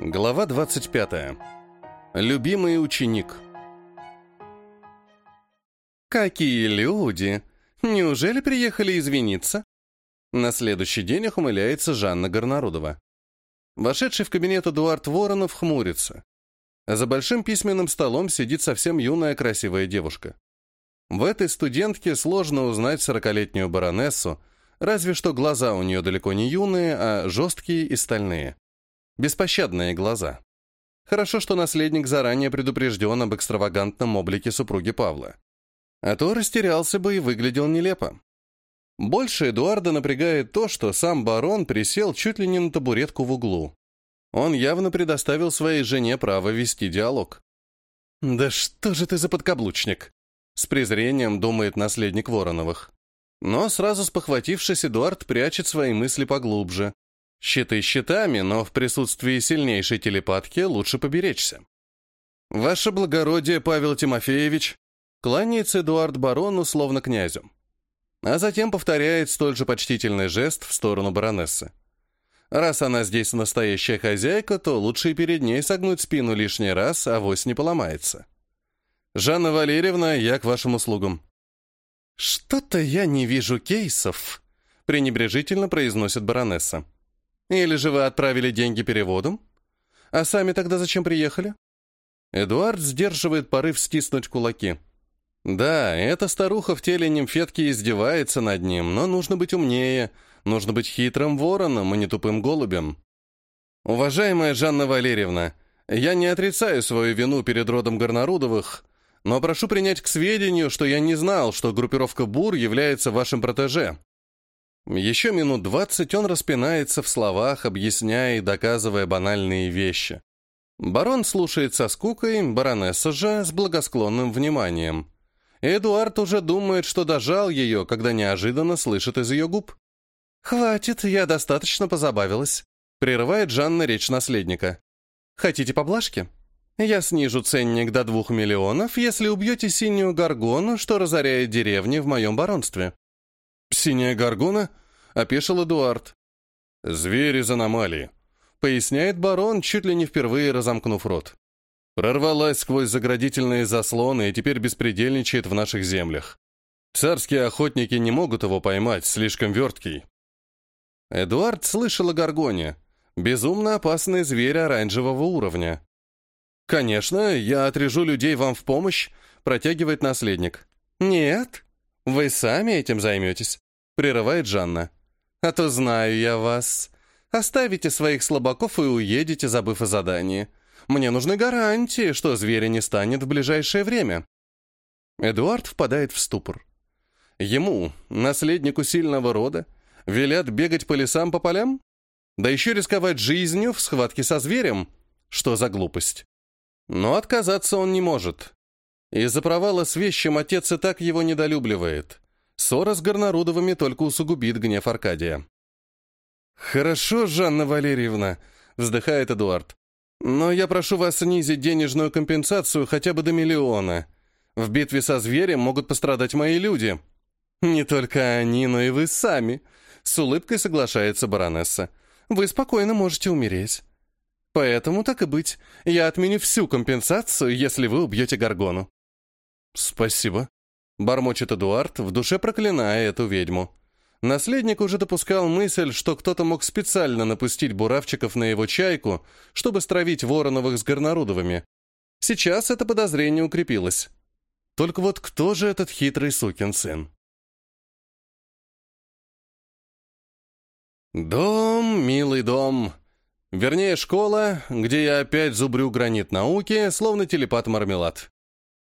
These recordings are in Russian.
Глава 25. Любимый ученик. «Какие люди! Неужели приехали извиниться?» На следующий день ухмыляется Жанна Горнарудова. Вошедший в кабинет Эдуард Воронов хмурится. За большим письменным столом сидит совсем юная красивая девушка. В этой студентке сложно узнать сорокалетнюю баронессу, разве что глаза у нее далеко не юные, а жесткие и стальные. Беспощадные глаза. Хорошо, что наследник заранее предупрежден об экстравагантном облике супруги Павла. А то растерялся бы и выглядел нелепо. Больше Эдуарда напрягает то, что сам барон присел чуть ли не на табуретку в углу. Он явно предоставил своей жене право вести диалог. «Да что же ты за подкаблучник?» С презрением думает наследник Вороновых. Но сразу спохватившись, Эдуард прячет свои мысли поглубже, Щиты щитами, но в присутствии сильнейшей телепатки лучше поберечься. «Ваше благородие, Павел Тимофеевич!» Кланяется Эдуард барону, словно князю. А затем повторяет столь же почтительный жест в сторону баронессы. Раз она здесь настоящая хозяйка, то лучше и перед ней согнуть спину лишний раз, а вось не поломается. «Жанна Валерьевна, я к вашим услугам». «Что-то я не вижу кейсов», — пренебрежительно произносит баронесса. Или же вы отправили деньги переводом? А сами тогда зачем приехали? Эдуард сдерживает порыв стиснуть кулаки. Да, эта старуха в теле нимфетки издевается над ним, но нужно быть умнее, нужно быть хитрым вороном, а не тупым голубем. Уважаемая Жанна Валерьевна, я не отрицаю свою вину перед родом Горнарудовых, но прошу принять к сведению, что я не знал, что группировка БУР является вашим протеже. Еще минут двадцать он распинается в словах, объясняя и доказывая банальные вещи. Барон слушает со скукой, баронесса же с благосклонным вниманием. Эдуард уже думает, что дожал ее, когда неожиданно слышит из ее губ. «Хватит, я достаточно позабавилась», — прерывает Жанна речь наследника. «Хотите поблажки? Я снижу ценник до двух миллионов, если убьете синюю горгону, что разоряет деревни в моем баронстве». «Синяя горгона?» — опешил Эдуард. «Зверь из аномалии», — поясняет барон, чуть ли не впервые разомкнув рот. «Прорвалась сквозь заградительные заслоны и теперь беспредельничает в наших землях. Царские охотники не могут его поймать, слишком верткий». Эдуард слышал о Гаргоне. Безумно опасный зверь оранжевого уровня. «Конечно, я отрежу людей вам в помощь», — протягивает наследник. «Нет, вы сами этим займетесь», — прерывает Жанна. «А то знаю я вас. Оставите своих слабаков и уедете, забыв о задании. Мне нужны гарантии, что зверя не станет в ближайшее время». Эдуард впадает в ступор. Ему, наследнику сильного рода, велят бегать по лесам по полям? Да еще рисковать жизнью в схватке со зверем? Что за глупость? Но отказаться он не может. Из-за провала с вещим отец и так его недолюбливает. Ссора с Горнарудовыми только усугубит гнев Аркадия. «Хорошо, Жанна Валерьевна», — вздыхает Эдуард. «Но я прошу вас снизить денежную компенсацию хотя бы до миллиона. В битве со зверем могут пострадать мои люди». «Не только они, но и вы сами», — с улыбкой соглашается баронесса. «Вы спокойно можете умереть. Поэтому, так и быть, я отменю всю компенсацию, если вы убьете Гаргону». «Спасибо», — бормочет Эдуард, в душе проклиная эту ведьму. Наследник уже допускал мысль, что кто-то мог специально напустить буравчиков на его чайку, чтобы стравить Вороновых с Горнарудовыми. Сейчас это подозрение укрепилось. Только вот кто же этот хитрый сукин сын? Дом, милый дом. Вернее, школа, где я опять зубрю гранит науки, словно телепат-мармелад.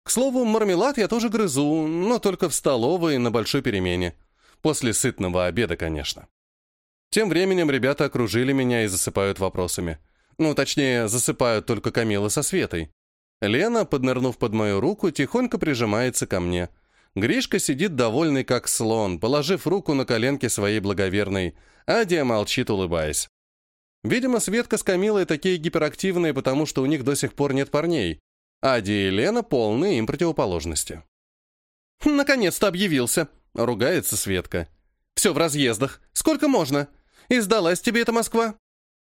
К слову, мармелад я тоже грызу, но только в столовой на большой перемене. После сытного обеда, конечно. Тем временем ребята окружили меня и засыпают вопросами. Ну, точнее, засыпают только Камила со Светой. Лена, поднырнув под мою руку, тихонько прижимается ко мне. Гришка сидит довольный как слон, положив руку на коленки своей благоверной. Адия молчит, улыбаясь. Видимо, Светка с Камилой такие гиперактивные, потому что у них до сих пор нет парней. Ади и Лена полные им противоположности. «Наконец-то объявился!» — ругается Светка. «Все в разъездах. Сколько можно? И сдалась тебе эта Москва?»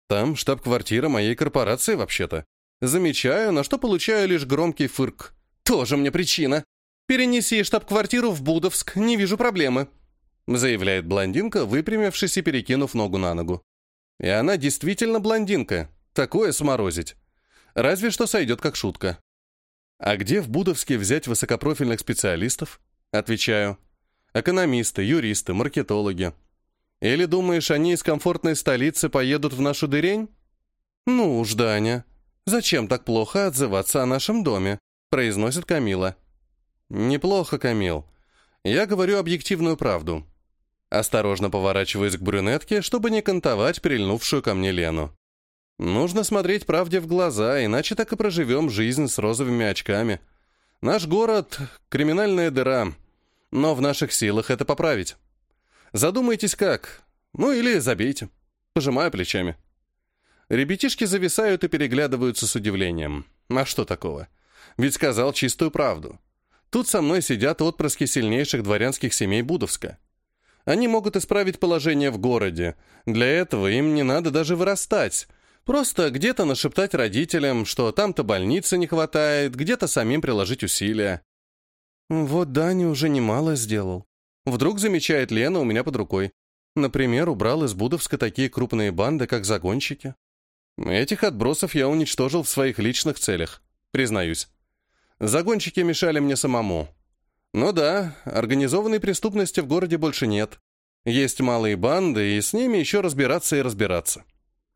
Там штаб-квартира моей корпорации, вообще-то. Замечаю, на что получаю лишь громкий фырк. Тоже мне причина. Перенеси штаб-квартиру в Будовск, не вижу проблемы. Заявляет блондинка, выпрямившись и перекинув ногу на ногу. И она действительно блондинка. Такое сморозить. Разве что сойдет как шутка. А где в Будовске взять высокопрофильных специалистов? Отвечаю. Экономисты, юристы, маркетологи. Или думаешь, они из комфортной столицы поедут в нашу дырень? Ну уж, Даня, зачем так плохо отзываться о нашем доме? Произносит Камила. Неплохо, Камил. Я говорю объективную правду. Осторожно поворачиваюсь к брюнетке, чтобы не кантовать прильнувшую ко мне Лену. Нужно смотреть правде в глаза, иначе так и проживем жизнь с розовыми очками. Наш город — криминальная дыра, но в наших силах это поправить. Задумайтесь как. Ну или забейте. Пожимаю плечами. Ребятишки зависают и переглядываются с удивлением. А что такого? Ведь сказал чистую правду. Тут со мной сидят отпрыски сильнейших дворянских семей Будовска. Они могут исправить положение в городе. Для этого им не надо даже вырастать. Просто где-то нашептать родителям, что там-то больницы не хватает, где-то самим приложить усилия. Вот Даня уже немало сделал. Вдруг замечает Лена у меня под рукой. Например, убрал из Будовска такие крупные банды, как загонщики. Этих отбросов я уничтожил в своих личных целях, признаюсь. Загонщики мешали мне самому. Ну да, организованной преступности в городе больше нет. Есть малые банды, и с ними еще разбираться и разбираться.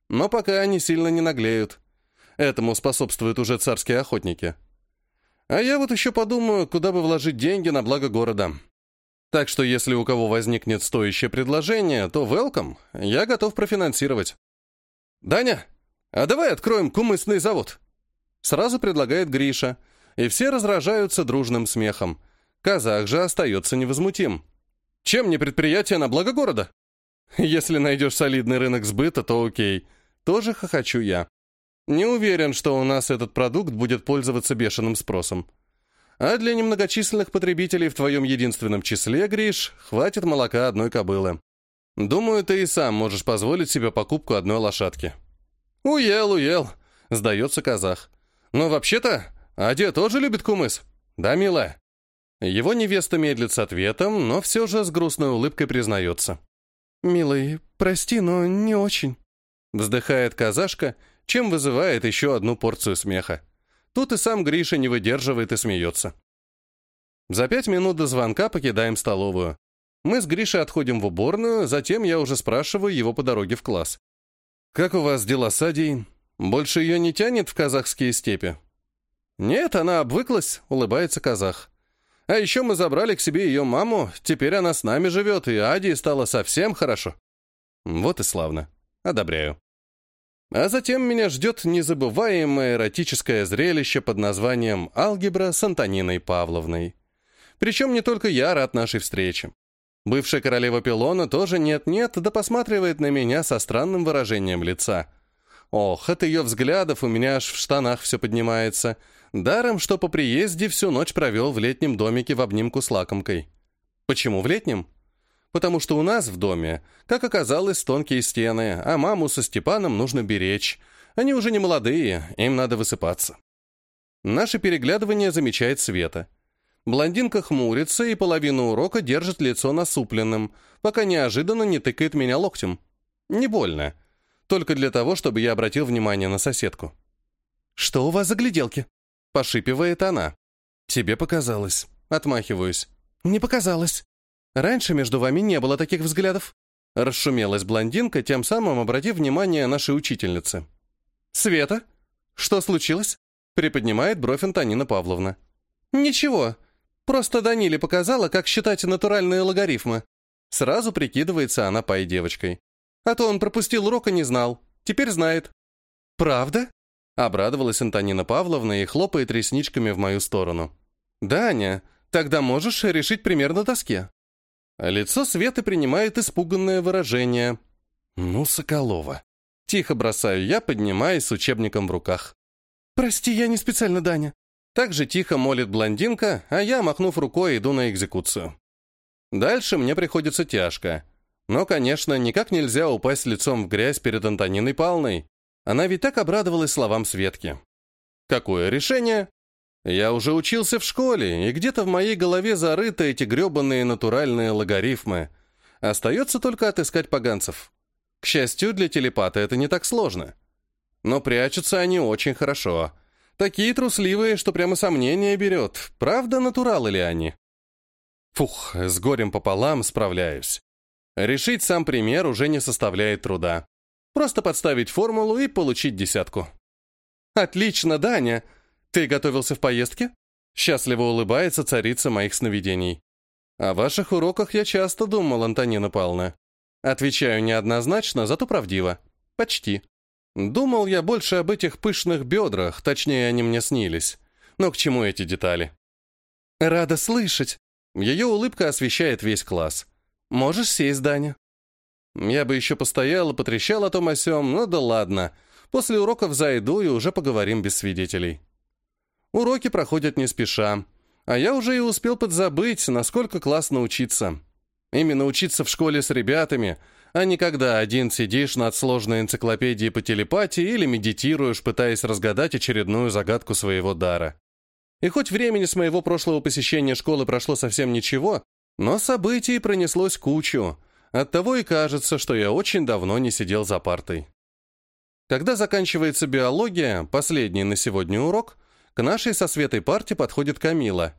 Но пока они сильно не наглеют. Этому способствуют уже царские охотники. А я вот еще подумаю, куда бы вложить деньги на благо города. Так что если у кого возникнет стоящее предложение, то welcome, я готов профинансировать. «Даня, а давай откроем кумысный завод!» Сразу предлагает Гриша, и все разражаются дружным смехом. Казах же остается невозмутим. «Чем не предприятие на благо города?» «Если найдешь солидный рынок сбыта, то окей. Тоже хохочу я. Не уверен, что у нас этот продукт будет пользоваться бешеным спросом. А для немногочисленных потребителей в твоем единственном числе, Гриш, хватит молока одной кобылы. Думаю, ты и сам можешь позволить себе покупку одной лошадки. Уел, уел, сдается казах. Но вообще-то, Адя тоже любит кумыс. Да, милая? Его невеста медлит с ответом, но все же с грустной улыбкой признается. «Милый, прости, но не очень». Вздыхает казашка, чем вызывает еще одну порцию смеха. Тут и сам Гриша не выдерживает и смеется. За пять минут до звонка покидаем столовую. Мы с Гришей отходим в уборную, затем я уже спрашиваю его по дороге в класс. «Как у вас дела с Адией? Больше ее не тянет в казахские степи?» «Нет, она обвыклась», — улыбается казах. «А еще мы забрали к себе ее маму, теперь она с нами живет, и Адии стало совсем хорошо». «Вот и славно. Одобряю». А затем меня ждет незабываемое эротическое зрелище под названием «Алгебра с Антониной Павловной». Причем не только я рад нашей встрече. Бывшая королева Пилона тоже нет-нет, да посматривает на меня со странным выражением лица. Ох, от ее взглядов у меня аж в штанах все поднимается. Даром, что по приезде всю ночь провел в летнем домике в обнимку с лакомкой. Почему в летнем? Потому что у нас в доме, как оказалось, тонкие стены, а маму со Степаном нужно беречь. Они уже не молодые, им надо высыпаться. Наше переглядывание замечает Света. Блондинка хмурится и половину урока держит лицо насупленным, пока неожиданно не тыкает меня локтем. Не больно. Только для того, чтобы я обратил внимание на соседку. «Что у вас за гляделки?» — пошипивает она. «Тебе показалось». Отмахиваюсь. «Не показалось». Раньше между вами не было таких взглядов. Расшумелась блондинка, тем самым обратив внимание нашей учительницы. «Света? Что случилось?» Приподнимает бровь Антонина Павловна. «Ничего. Просто Даниле показала, как считать натуральные логарифмы». Сразу прикидывается она пай девочкой. А то он пропустил урок и не знал. Теперь знает. «Правда?» Обрадовалась Антонина Павловна и хлопает ресничками в мою сторону. «Даня, тогда можешь решить пример на доске». А лицо Светы принимает испуганное выражение. «Ну, Соколова». Тихо бросаю я, поднимаясь с учебником в руках. «Прости, я не специально, Даня». Так же тихо молит блондинка, а я, махнув рукой, иду на экзекуцию. Дальше мне приходится тяжко. Но, конечно, никак нельзя упасть лицом в грязь перед Антониной Павловной. Она ведь так обрадовалась словам Светки. Какое решение? Я уже учился в школе, и где-то в моей голове зарыты эти гребаные натуральные логарифмы. Остается только отыскать поганцев. К счастью, для телепата это не так сложно. Но прячутся они очень хорошо. Такие трусливые, что прямо сомнение берет, правда натуралы ли они. Фух, с горем пополам справляюсь. Решить сам пример уже не составляет труда. Просто подставить формулу и получить десятку. «Отлично, Даня! Ты готовился в поездке?» Счастливо улыбается царица моих сновидений. «О ваших уроках я часто думал, Антонина Павловна. Отвечаю неоднозначно, зато правдиво. Почти. Думал я больше об этих пышных бедрах, точнее, они мне снились. Но к чему эти детали? Рада слышать. Ее улыбка освещает весь класс. Можешь сесть, Даня. Я бы еще постоял и потрещал о том о сём, но да ладно. После уроков зайду и уже поговорим без свидетелей. Уроки проходят не спеша, а я уже и успел подзабыть, насколько классно учиться. Именно учиться в школе с ребятами, а не когда один сидишь над сложной энциклопедией по телепатии или медитируешь, пытаясь разгадать очередную загадку своего дара. И хоть времени с моего прошлого посещения школы прошло совсем ничего, но событий пронеслось кучу. Оттого и кажется, что я очень давно не сидел за партой. Когда заканчивается биология, последний на сегодня урок, к нашей со Светой парте подходит Камила.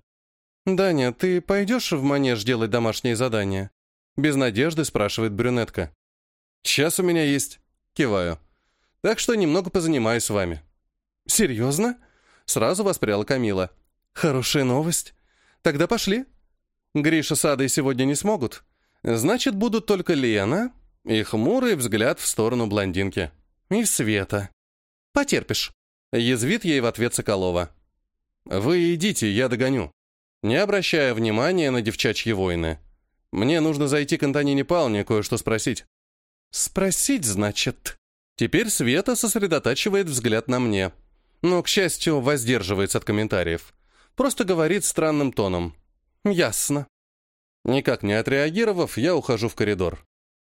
«Даня, ты пойдешь в манеж делать домашние задания?» Без надежды спрашивает брюнетка. «Час у меня есть». Киваю. «Так что немного позанимаюсь с вами». «Серьезно?» Сразу воспряла Камила. «Хорошая новость. Тогда пошли. Гриша с Адой сегодня не смогут. Значит, будут только Лена и хмурый взгляд в сторону блондинки. И Света. Потерпишь». Язвит ей в ответ Соколова. «Вы идите, я догоню» не обращая внимания на девчачьи войны. Мне нужно зайти к Антонине Павловне кое-что спросить. Спросить, значит? Теперь Света сосредотачивает взгляд на мне. Но, к счастью, воздерживается от комментариев. Просто говорит странным тоном. Ясно. Никак не отреагировав, я ухожу в коридор.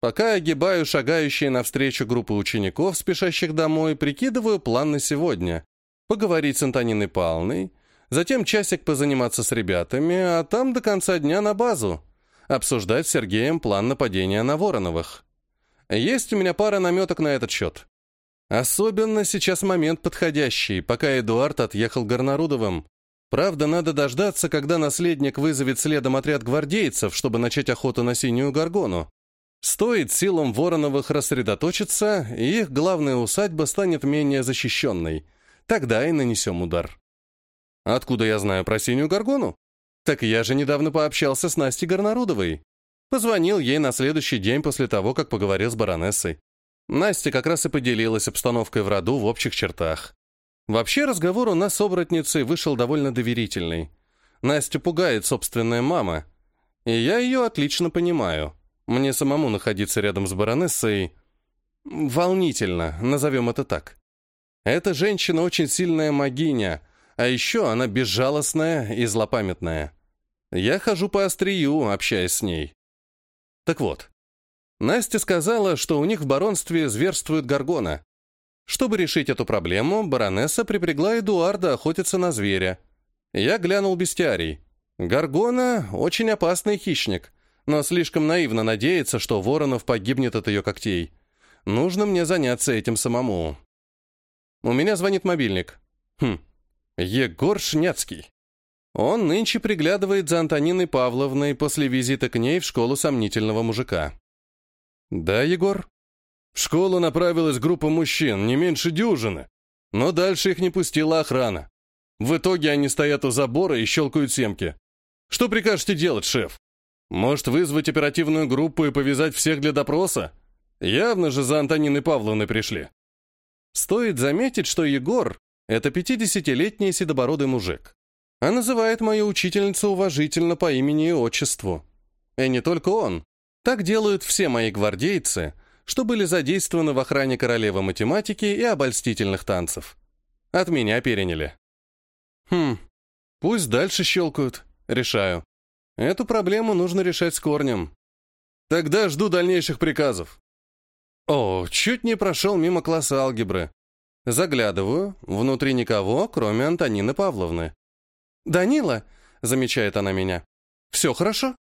Пока огибаю шагающие навстречу группы учеников, спешащих домой, прикидываю план на сегодня. Поговорить с Антониной Павловной, затем часик позаниматься с ребятами, а там до конца дня на базу. Обсуждать с Сергеем план нападения на Вороновых. Есть у меня пара наметок на этот счет. Особенно сейчас момент подходящий, пока Эдуард отъехал Горнарудовым. Правда, надо дождаться, когда наследник вызовет следом отряд гвардейцев, чтобы начать охоту на синюю горгону. Стоит силам Вороновых рассредоточиться, и их главная усадьба станет менее защищенной. Тогда и нанесем удар. Откуда я знаю про синюю горгону? Так я же недавно пообщался с Настей Горнарудовой. Позвонил ей на следующий день после того, как поговорил с баронессой. Настя как раз и поделилась обстановкой в роду в общих чертах. Вообще разговор у нас с оборотницей вышел довольно доверительный. Настю пугает собственная мама. И я ее отлично понимаю. Мне самому находиться рядом с баронессой... Волнительно, назовем это так. Эта женщина очень сильная магиня, а еще она безжалостная и злопамятная. Я хожу по острию, общаясь с ней. Так вот, Настя сказала, что у них в баронстве зверствует горгона. Чтобы решить эту проблему, баронесса припрягла Эдуарда охотиться на зверя. Я глянул бестиарий. Горгона — очень опасный хищник, но слишком наивно надеяться, что Воронов погибнет от ее когтей. Нужно мне заняться этим самому. У меня звонит мобильник. Хм, Егор Шняцкий. Он нынче приглядывает за Антониной Павловной после визита к ней в школу сомнительного мужика. «Да, Егор?» В школу направилась группа мужчин, не меньше дюжины. Но дальше их не пустила охрана. В итоге они стоят у забора и щелкают семки. Что прикажете делать, шеф? Может, вызвать оперативную группу и повязать всех для допроса? Явно же за Антониной Павловной пришли. Стоит заметить, что Егор это 50-летний седобородый мужик. А называет мою учительницу уважительно по имени и отчеству. И не только он. Так делают все мои гвардейцы, что были задействованы в охране королевы математики и обольстительных танцев. От меня переняли. Хм, пусть дальше щелкают. Решаю. Эту проблему нужно решать с корнем. Тогда жду дальнейших приказов. О, чуть не прошел мимо класса алгебры. Заглядываю, внутри никого, кроме Антонины Павловны. «Данила!» — замечает она меня. «Все хорошо?»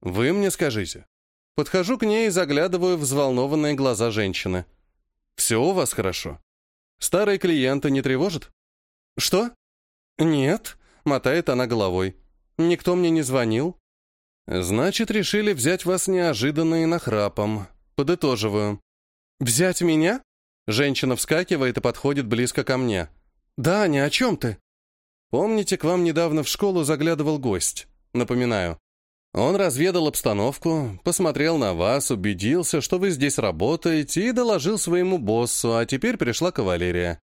«Вы мне скажите». Подхожу к ней и заглядываю в взволнованные глаза женщины. «Все у вас хорошо? Старые клиенты не тревожат?» «Что?» «Нет», — мотает она головой. «Никто мне не звонил». «Значит, решили взять вас неожиданно и нахрапом. Подытоживаю». «Взять меня?» Женщина вскакивает и подходит близко ко мне. «Да, ни о чем ты?» «Помните, к вам недавно в школу заглядывал гость? Напоминаю. Он разведал обстановку, посмотрел на вас, убедился, что вы здесь работаете, и доложил своему боссу, а теперь пришла кавалерия.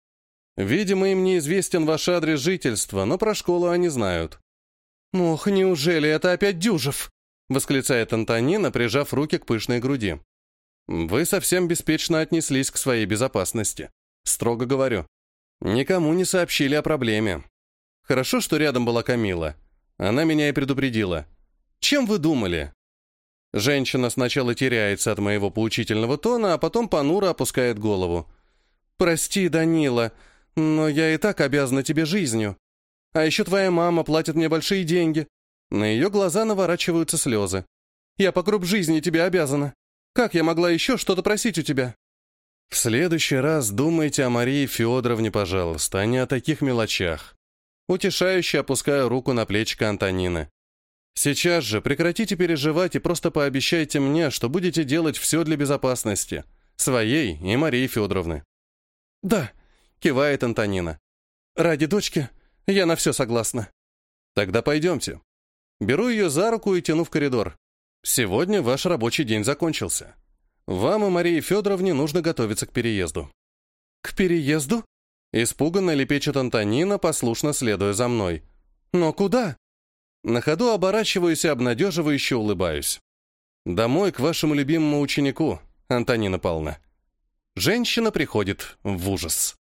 Видимо, им неизвестен ваш адрес жительства, но про школу они знают. «Ох, неужели это опять Дюжев?» — восклицает Антонина, прижав руки к пышной груди. «Вы совсем беспечно отнеслись к своей безопасности. Строго говорю. Никому не сообщили о проблеме. Хорошо, что рядом была Камила. Она меня и предупредила. Чем вы думали?» Женщина сначала теряется от моего поучительного тона, а потом понуро опускает голову. «Прости, Данила, но я и так обязана тебе жизнью. А еще твоя мама платит мне большие деньги. На ее глаза наворачиваются слезы. Я по круп жизни тебе обязана. Как я могла еще что-то просить у тебя? В следующий раз думайте о Марии Федоровне, пожалуйста, а не о таких мелочах. Утешающе опускаю руку на плечико Антонины. Сейчас же прекратите переживать и просто пообещайте мне, что будете делать все для безопасности. Своей и Марии Федоровны. Да, кивает Антонина. Ради дочки я на все согласна. Тогда пойдемте. Беру ее за руку и тяну в коридор. Сегодня ваш рабочий день закончился. Вам и Марии Федоровне нужно готовиться к переезду. К переезду? Испуганно лепечет Антонина, послушно следуя за мной. Но куда? На ходу оборачиваюсь и обнадеживающе улыбаюсь. Домой к вашему любимому ученику, Антонина Павловна. Женщина приходит в ужас.